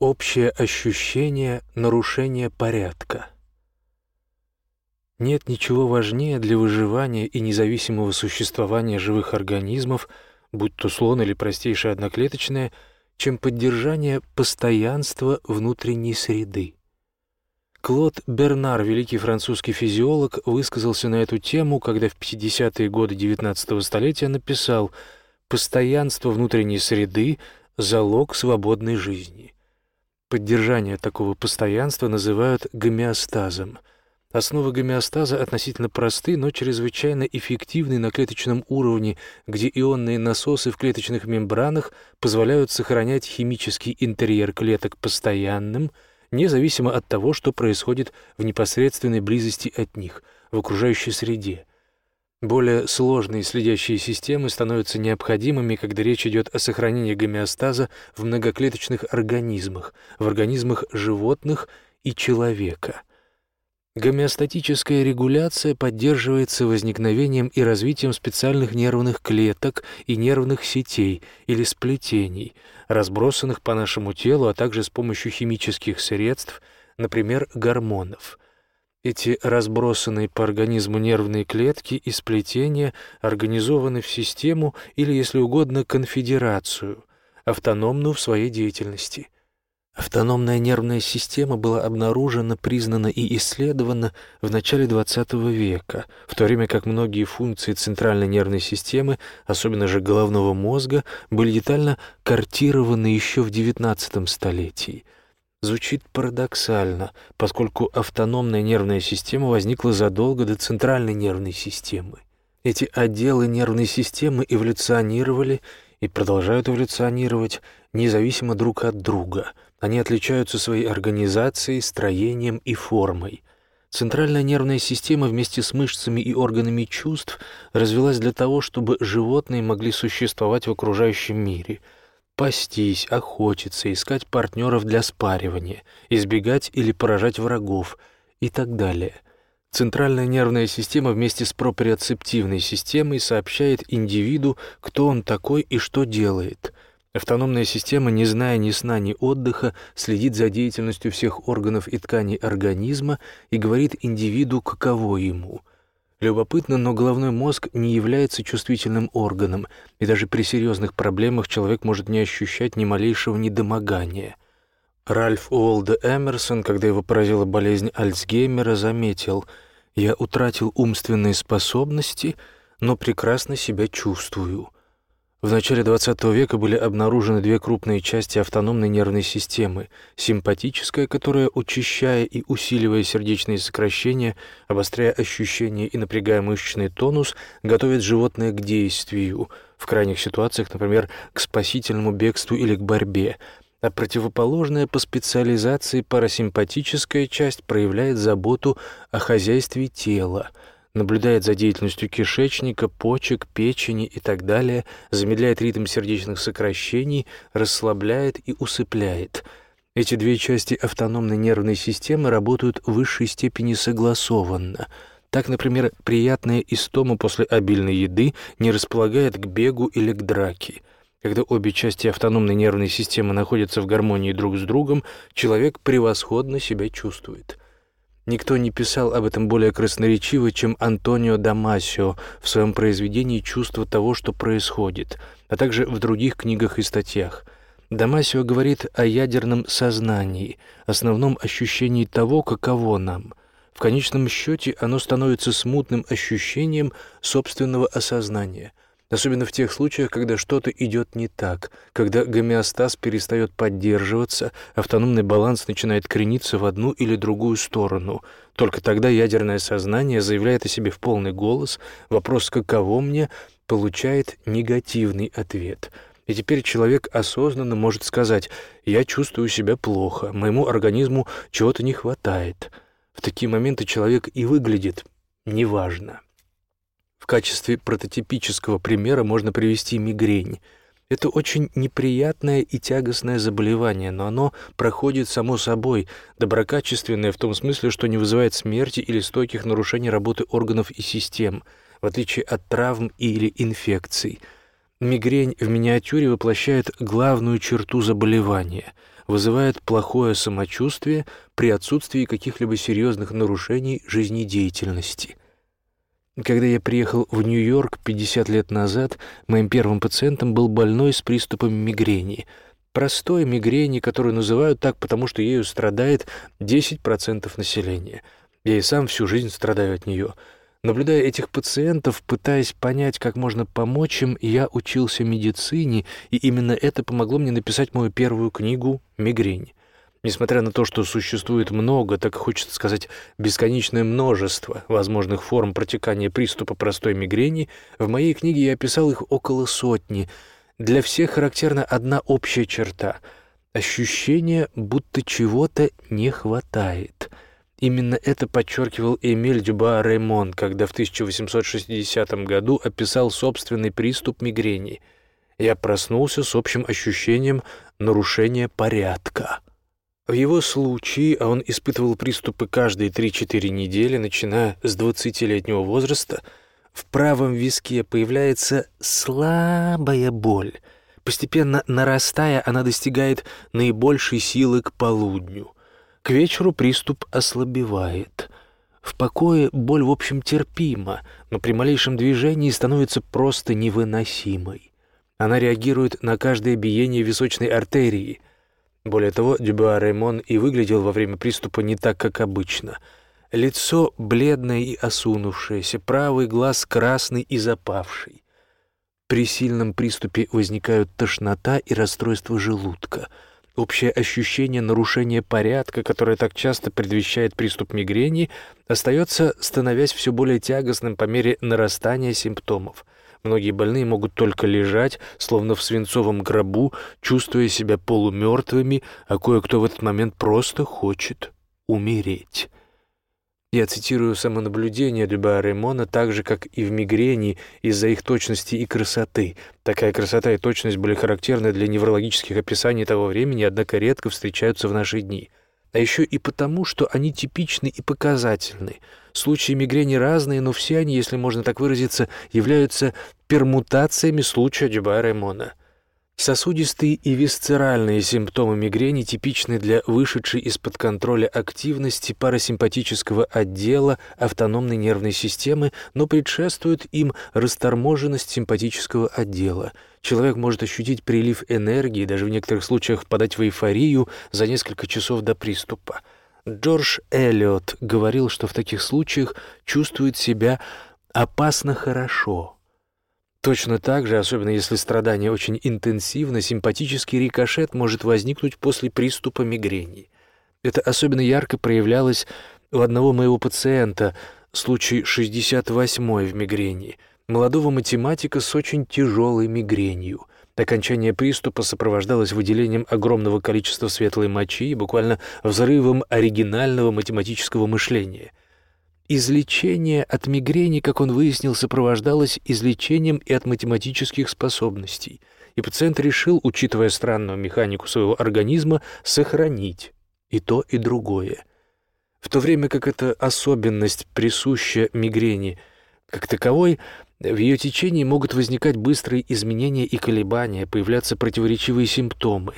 Общее ощущение нарушения порядка. Нет ничего важнее для выживания и независимого существования живых организмов, будь то слон или простейшее одноклеточное, чем поддержание постоянства внутренней среды. Клод Бернар, великий французский физиолог, высказался на эту тему, когда в 50-е годы XIX столетия написал «Постоянство внутренней среды – залог свободной жизни». Поддержание такого постоянства называют гомеостазом. Основы гомеостаза относительно просты, но чрезвычайно эффективны на клеточном уровне, где ионные насосы в клеточных мембранах позволяют сохранять химический интерьер клеток постоянным, независимо от того, что происходит в непосредственной близости от них, в окружающей среде. Более сложные следящие системы становятся необходимыми, когда речь идет о сохранении гомеостаза в многоклеточных организмах, в организмах животных и человека. Гомеостатическая регуляция поддерживается возникновением и развитием специальных нервных клеток и нервных сетей или сплетений, разбросанных по нашему телу, а также с помощью химических средств, например, гормонов – эти разбросанные по организму нервные клетки и сплетения организованы в систему или, если угодно, конфедерацию, автономную в своей деятельности. Автономная нервная система была обнаружена, признана и исследована в начале XX века, в то время как многие функции центральной нервной системы, особенно же головного мозга, были детально картированы еще в XIX столетии – звучит парадоксально, поскольку автономная нервная система возникла задолго до центральной нервной системы. Эти отделы нервной системы эволюционировали и продолжают эволюционировать независимо друг от друга. Они отличаются своей организацией, строением и формой. Центральная нервная система вместе с мышцами и органами чувств развилась для того, чтобы животные могли существовать в окружающем мире — пастись, охотиться, искать партнеров для спаривания, избегать или поражать врагов и так далее. Центральная нервная система вместе с проприоцептивной системой сообщает индивиду, кто он такой и что делает. Автономная система, не зная ни сна, ни отдыха, следит за деятельностью всех органов и тканей организма и говорит индивиду, каково ему – Любопытно, но головной мозг не является чувствительным органом, и даже при серьезных проблемах человек может не ощущать ни малейшего недомогания. Ральф Уолде Эмерсон, когда его поразила болезнь Альцгеймера, заметил «Я утратил умственные способности, но прекрасно себя чувствую». В начале XX века были обнаружены две крупные части автономной нервной системы – симпатическая, которая, учащая и усиливая сердечные сокращения, обостряя ощущения и напрягая мышечный тонус, готовит животное к действию, в крайних ситуациях, например, к спасительному бегству или к борьбе, а противоположная по специализации парасимпатическая часть проявляет заботу о хозяйстве тела – наблюдает за деятельностью кишечника, почек, печени и так далее, замедляет ритм сердечных сокращений, расслабляет и усыпляет. Эти две части автономной нервной системы работают в высшей степени согласованно. Так, например, приятная истома после обильной еды не располагает к бегу или к драке. Когда обе части автономной нервной системы находятся в гармонии друг с другом, человек превосходно себя чувствует. Никто не писал об этом более красноречиво, чем Антонио Дамасио в своем произведении «Чувство того, что происходит», а также в других книгах и статьях. Дамасио говорит о ядерном сознании, основном ощущении того, каково нам. В конечном счете оно становится смутным ощущением собственного осознания – особенно в тех случаях, когда что-то идет не так, когда гомеостаз перестает поддерживаться, автономный баланс начинает крениться в одну или другую сторону. Только тогда ядерное сознание заявляет о себе в полный голос, вопрос «каково мне?» получает негативный ответ. И теперь человек осознанно может сказать «я чувствую себя плохо, моему организму чего-то не хватает». В такие моменты человек и выглядит неважно. В качестве прототипического примера можно привести мигрень. Это очень неприятное и тягостное заболевание, но оно проходит само собой, доброкачественное в том смысле, что не вызывает смерти или стойких нарушений работы органов и систем, в отличие от травм или инфекций. Мигрень в миниатюре воплощает главную черту заболевания, вызывает плохое самочувствие при отсутствии каких-либо серьезных нарушений жизнедеятельности. Когда я приехал в Нью-Йорк 50 лет назад, моим первым пациентом был больной с приступами мигрени. Простой мигрени, которую называют так, потому что ею страдает 10% населения. Я и сам всю жизнь страдаю от нее. Наблюдая этих пациентов, пытаясь понять, как можно помочь им, я учился медицине, и именно это помогло мне написать мою первую книгу «Мигрень». Несмотря на то, что существует много, так хочется сказать, бесконечное множество возможных форм протекания приступа простой мигрени, в моей книге я описал их около сотни. Для всех характерна одна общая черта — ощущение, будто чего-то не хватает. Именно это подчеркивал Эмиль Дюба Реймон, когда в 1860 году описал собственный приступ мигрени. «Я проснулся с общим ощущением нарушения порядка». В его случае, а он испытывал приступы каждые 3-4 недели, начиная с 20-летнего возраста, в правом виске появляется слабая боль. Постепенно нарастая, она достигает наибольшей силы к полудню. К вечеру приступ ослабевает. В покое боль, в общем, терпима, но при малейшем движении становится просто невыносимой. Она реагирует на каждое биение височной артерии — более того, Дюбуа Реймон и выглядел во время приступа не так, как обычно. Лицо бледное и осунувшееся, правый глаз красный и запавший. При сильном приступе возникают тошнота и расстройство желудка. Общее ощущение нарушения порядка, которое так часто предвещает приступ мигрени, остается, становясь все более тягостным по мере нарастания симптомов — Многие больные могут только лежать, словно в свинцовом гробу, чувствуя себя полумертвыми, а кое-кто в этот момент просто хочет умереть. Я цитирую самонаблюдение Дюба Ремона так же, как и в мигрени, из-за их точности и красоты. Такая красота и точность были характерны для неврологических описаний того времени, однако редко встречаются в наши дни. А еще и потому, что они типичны и показательны — Случаи мигрени разные, но все они, если можно так выразиться, являются пермутациями случая Дюба-Ремона. Сосудистые и висцеральные симптомы мигрени типичны для вышедшей из-под контроля активности парасимпатического отдела автономной нервной системы, но предшествует им расторможенность симпатического отдела. Человек может ощутить прилив энергии, даже в некоторых случаях впадать в эйфорию за несколько часов до приступа. Джордж Эллиот говорил, что в таких случаях чувствует себя опасно хорошо. Точно так же, особенно если страдание очень интенсивно, симпатический рикошет может возникнуть после приступа мигрени. Это особенно ярко проявлялось у одного моего пациента, случай 68 в мигрени, молодого математика с очень тяжелой мигренью. Окончание приступа сопровождалось выделением огромного количества светлой мочи и буквально взрывом оригинального математического мышления. Излечение от мигрени, как он выяснил, сопровождалось излечением и от математических способностей, и пациент решил, учитывая странную механику своего организма, сохранить и то, и другое. В то время как эта особенность присуща мигрени как таковой — в ее течении могут возникать быстрые изменения и колебания, появляться противоречивые симптомы,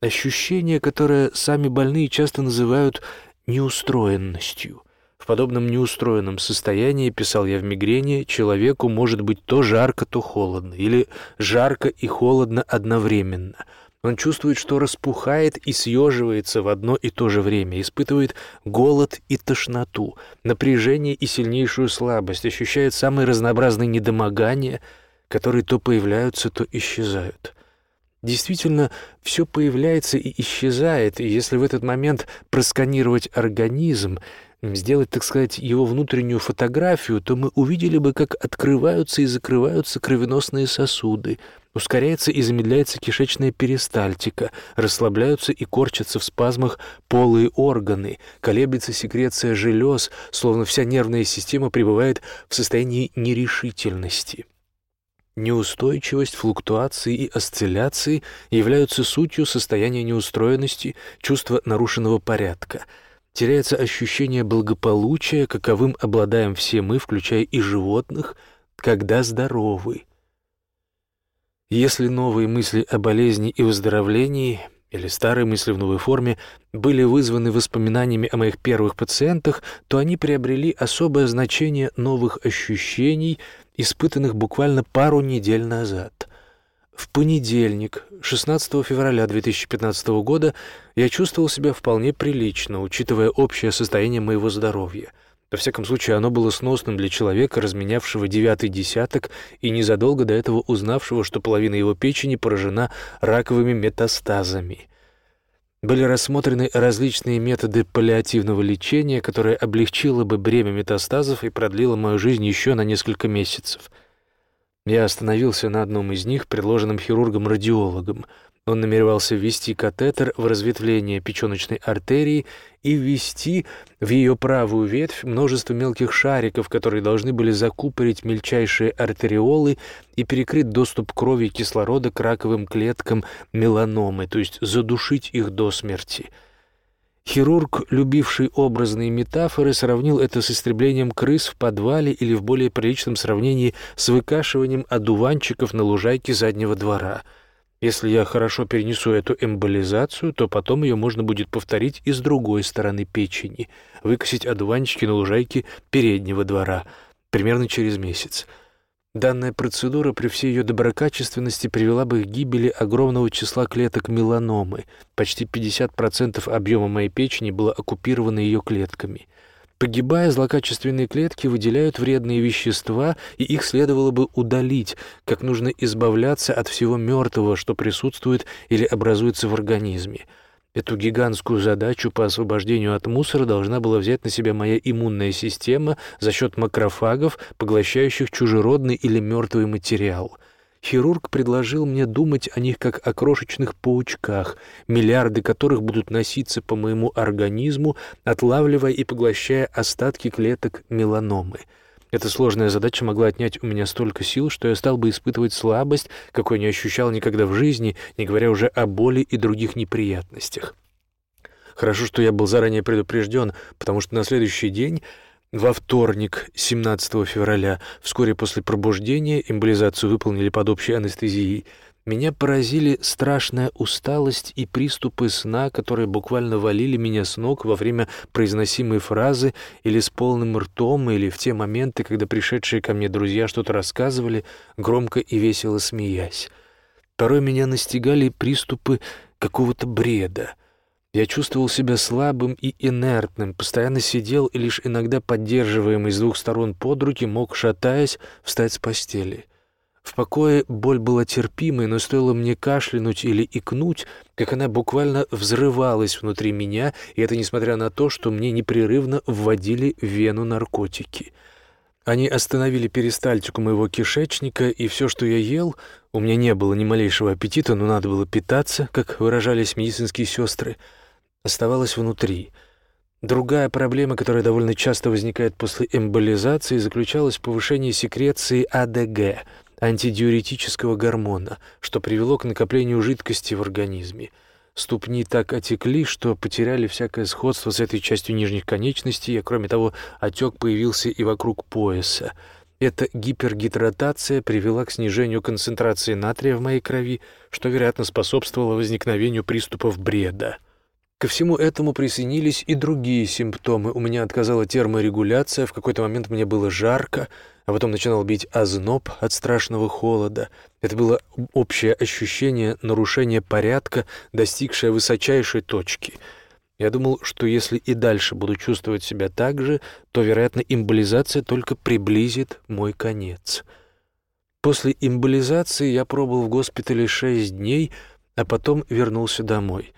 ощущения, которые сами больные часто называют неустроенностью. В подобном неустроенном состоянии, писал я в мигрени, человеку может быть то жарко, то холодно, или жарко и холодно одновременно – он чувствует, что распухает и съеживается в одно и то же время, испытывает голод и тошноту, напряжение и сильнейшую слабость, ощущает самые разнообразные недомогания, которые то появляются, то исчезают. Действительно, все появляется и исчезает, и если в этот момент просканировать организм, сделать, так сказать, его внутреннюю фотографию, то мы увидели бы, как открываются и закрываются кровеносные сосуды, ускоряется и замедляется кишечная перистальтика, расслабляются и корчатся в спазмах полые органы, колеблется секреция желез, словно вся нервная система пребывает в состоянии нерешительности. Неустойчивость, флуктуации и осцилляции являются сутью состояния неустроенности, чувства нарушенного порядка — теряется ощущение благополучия, каковым обладаем все мы, включая и животных, когда здоровы. Если новые мысли о болезни и выздоровлении или старые мысли в новой форме были вызваны воспоминаниями о моих первых пациентах, то они приобрели особое значение новых ощущений, испытанных буквально пару недель назад. В понедельник, 16 февраля 2015 года, я чувствовал себя вполне прилично, учитывая общее состояние моего здоровья. Во всяком случае, оно было сносным для человека, разменявшего девятый десяток и незадолго до этого узнавшего, что половина его печени поражена раковыми метастазами. Были рассмотрены различные методы паллиативного лечения, которое облегчило бы бремя метастазов и продлило мою жизнь еще на несколько месяцев — я остановился на одном из них, предложенном хирургом-радиологом. Он намеревался ввести катетер в разветвление печёночной артерии и ввести в ее правую ветвь множество мелких шариков, которые должны были закупорить мельчайшие артериолы и перекрыть доступ крови и кислорода к раковым клеткам меланомы, то есть задушить их до смерти. Хирург, любивший образные метафоры, сравнил это с истреблением крыс в подвале или в более приличном сравнении с выкашиванием одуванчиков на лужайке заднего двора. Если я хорошо перенесу эту эмболизацию, то потом ее можно будет повторить и с другой стороны печени, выкосить одуванчики на лужайке переднего двора, примерно через месяц. Данная процедура при всей ее доброкачественности привела бы к гибели огромного числа клеток меланомы. Почти 50% объема моей печени было оккупировано ее клетками. Погибая, злокачественные клетки выделяют вредные вещества, и их следовало бы удалить, как нужно избавляться от всего мертвого, что присутствует или образуется в организме. Эту гигантскую задачу по освобождению от мусора должна была взять на себя моя иммунная система за счет макрофагов, поглощающих чужеродный или мертвый материал. Хирург предложил мне думать о них как о крошечных паучках, миллиарды которых будут носиться по моему организму, отлавливая и поглощая остатки клеток меланомы — эта сложная задача могла отнять у меня столько сил, что я стал бы испытывать слабость, какой не ощущал никогда в жизни, не говоря уже о боли и других неприятностях. Хорошо, что я был заранее предупрежден, потому что на следующий день, во вторник, 17 февраля, вскоре после пробуждения, эмболизацию выполнили под общей анестезией, меня поразили страшная усталость и приступы сна, которые буквально валили меня с ног во время произносимой фразы или с полным ртом, или в те моменты, когда пришедшие ко мне друзья что-то рассказывали, громко и весело смеясь. Порой меня настигали приступы какого-то бреда. Я чувствовал себя слабым и инертным, постоянно сидел и лишь иногда поддерживаемый с двух сторон под руки мог, шатаясь, встать с постели. В покое боль была терпимой, но стоило мне кашлянуть или икнуть, как она буквально взрывалась внутри меня, и это несмотря на то, что мне непрерывно вводили в вену наркотики. Они остановили перистальтику моего кишечника, и все, что я ел, у меня не было ни малейшего аппетита, но надо было питаться, как выражались медицинские сестры, оставалось внутри. Другая проблема, которая довольно часто возникает после эмболизации, заключалась в повышении секреции АДГ — антидиуретического гормона, что привело к накоплению жидкости в организме. Ступни так отекли, что потеряли всякое сходство с этой частью нижних конечностей, а кроме того, отек появился и вокруг пояса. Эта гипергидратация привела к снижению концентрации натрия в моей крови, что, вероятно, способствовало возникновению приступов бреда. Ко всему этому присоединились и другие симптомы. У меня отказала терморегуляция, в какой-то момент мне было жарко, а потом начинал бить озноб от страшного холода. Это было общее ощущение нарушения порядка, достигшее высочайшей точки. Я думал, что если и дальше буду чувствовать себя так же, то, вероятно, эмболизация только приблизит мой конец. После эмболизации я пробыл в госпитале шесть дней, а потом вернулся домой.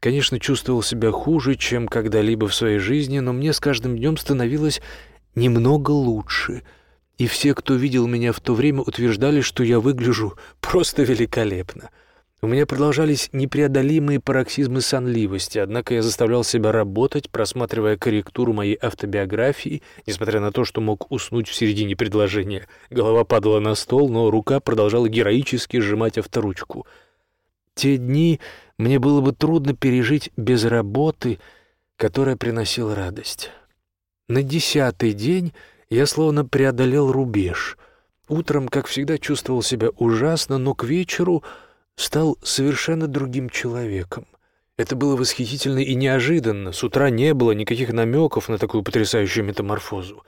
Конечно, чувствовал себя хуже, чем когда-либо в своей жизни, но мне с каждым днем становилось немного лучше — и все, кто видел меня в то время, утверждали, что я выгляжу просто великолепно. У меня продолжались непреодолимые пароксизмы сонливости, однако я заставлял себя работать, просматривая корректуру моей автобиографии, несмотря на то, что мог уснуть в середине предложения. Голова падала на стол, но рука продолжала героически сжимать авторучку. Те дни мне было бы трудно пережить без работы, которая приносила радость. На десятый день я словно преодолел рубеж. Утром, как всегда, чувствовал себя ужасно, но к вечеру стал совершенно другим человеком. Это было восхитительно и неожиданно. С утра не было никаких намеков на такую потрясающую метаморфозу.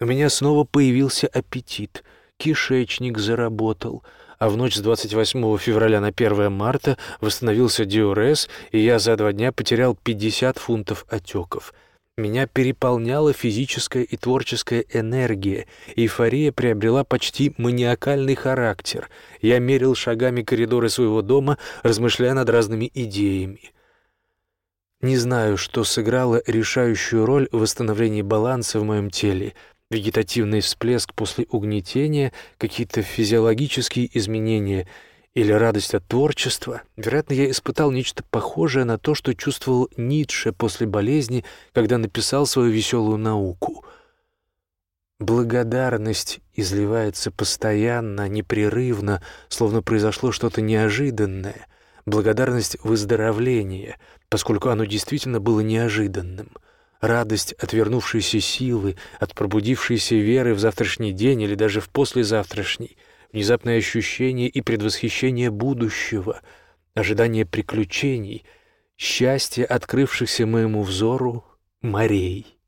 У меня снова появился аппетит, кишечник заработал, а в ночь с 28 февраля на 1 марта восстановился диурез, и я за два дня потерял 50 фунтов отеков. Меня переполняла физическая и творческая энергия, эйфория приобрела почти маниакальный характер. Я мерил шагами коридоры своего дома, размышляя над разными идеями. Не знаю, что сыграло решающую роль в восстановлении баланса в моем теле — вегетативный всплеск после угнетения, какие-то физиологические изменения или радость от творчества. Вероятно, я испытал нечто похожее на то, что чувствовал Ницше после болезни, когда написал свою веселую науку. Благодарность изливается постоянно, непрерывно, словно произошло что-то неожиданное. Благодарность выздоровления, поскольку оно действительно было неожиданным — радость от вернувшейся силы, от пробудившейся веры в завтрашний день или даже в послезавтрашний, внезапное ощущение и предвосхищение будущего, ожидание приключений, счастье открывшихся моему взору морей.